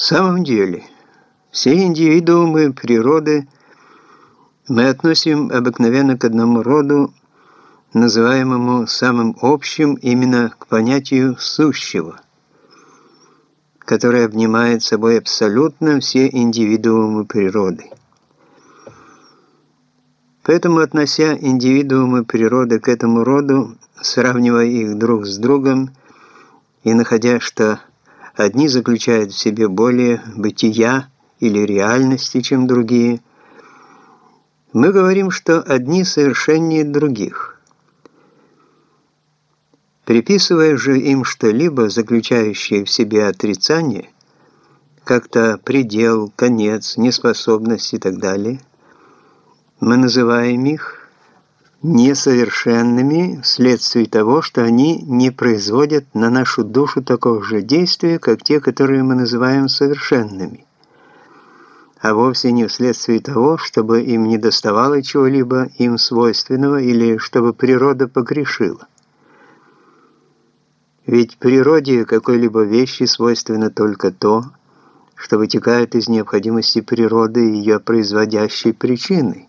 В самом деле, все индивидуумы природы мы относим обыкновенно к одному роду, называемому самым общим именно к понятию «сущего», которое обнимает собой абсолютно все индивидуумы природы. Поэтому, относя индивидуумы природы к этому роду, сравнивая их друг с другом и находя, что одни заключают в себе более бытия или реальности, чем другие, мы говорим, что одни совершеннее других. Приписывая же им что-либо, заключающее в себе отрицание, как-то предел, конец, неспособность и так далее, мы называем их несовершенными вследствие того, что они не производят на нашу душу такого же действия, как те, которые мы называем совершенными, а вовсе не вследствие того, чтобы им не доставало чего-либо им свойственного или чтобы природа погрешила. Ведь природе какой-либо вещи свойственно только то, что вытекает из необходимости природы и ее производящей причины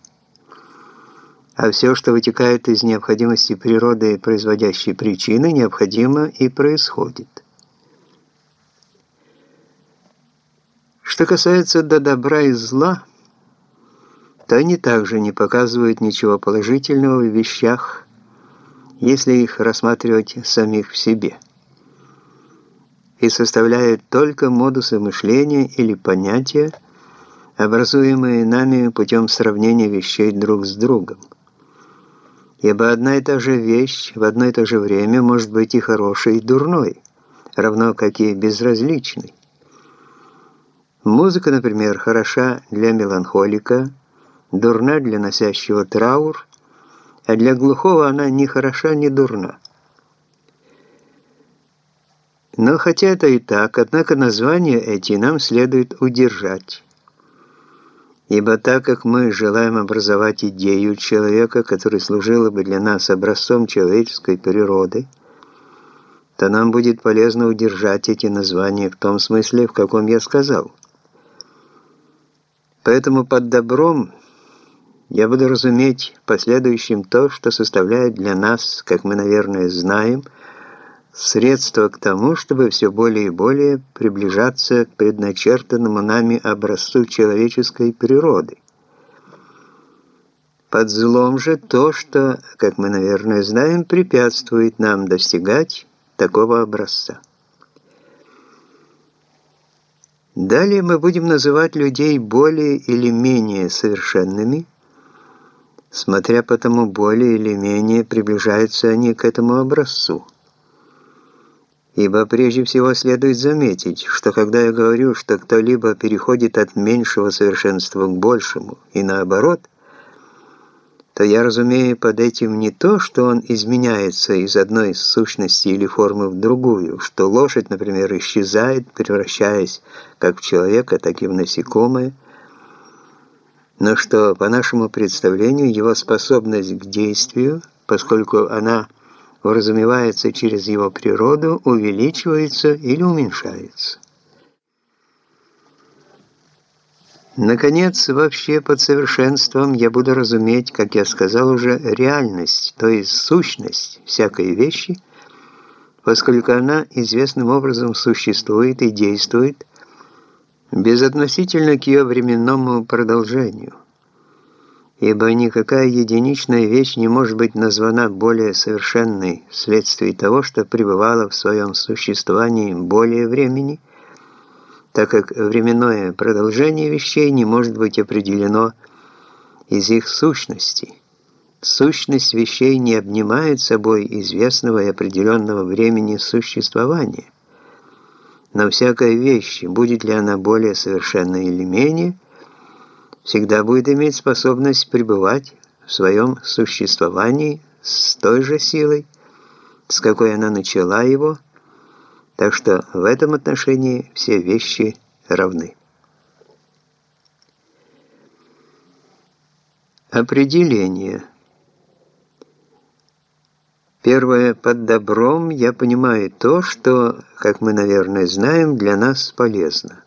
а все, что вытекает из необходимости природы производящей причины, необходимо и происходит. Что касается до добра и зла, то они также не показывают ничего положительного в вещах, если их рассматривать самих в себе, и составляют только модусы мышления или понятия, образуемые нами путем сравнения вещей друг с другом ибо одна и та же вещь в одно и то же время может быть и хорошей, и дурной, равно как и безразличной. Музыка, например, хороша для меланхолика, дурна для носящего траур, а для глухого она ни хороша, ни дурна. Но хотя это и так, однако названия эти нам следует удержать. Ибо так как мы желаем образовать идею человека, который служила бы для нас образцом человеческой природы, то нам будет полезно удержать эти названия в том смысле, в каком я сказал. Поэтому под добром я буду разуметь последующим то, что составляет для нас, как мы, наверное, знаем, средство к тому, чтобы все более и более приближаться к предначертанному нами образцу человеческой природы. Под злом же то, что, как мы, наверное, знаем, препятствует нам достигать такого образца. Далее мы будем называть людей более или менее совершенными, смотря по тому, более или менее приближаются они к этому образцу. Ибо прежде всего следует заметить, что когда я говорю, что кто-либо переходит от меньшего совершенства к большему, и наоборот, то я разумею под этим не то, что он изменяется из одной сущности или формы в другую, что лошадь, например, исчезает, превращаясь как в человека, так и в насекомое, но что, по нашему представлению, его способность к действию, поскольку она – вразумевается через его природу, увеличивается или уменьшается. Наконец, вообще под совершенством я буду разуметь, как я сказал уже, реальность, то есть сущность всякой вещи, поскольку она известным образом существует и действует безотносительно к ее временному продолжению ибо никакая единичная вещь не может быть названа более совершенной вследствие того, что пребывала в своем существовании более времени, так как временное продолжение вещей не может быть определено из их сущности. Сущность вещей не обнимает собой известного и определенного времени существования. Но всякая вещь, будет ли она более совершенна или менее, всегда будет иметь способность пребывать в своем существовании с той же силой, с какой она начала его, так что в этом отношении все вещи равны. Определение. Первое. Под добром я понимаю то, что, как мы, наверное, знаем, для нас полезно.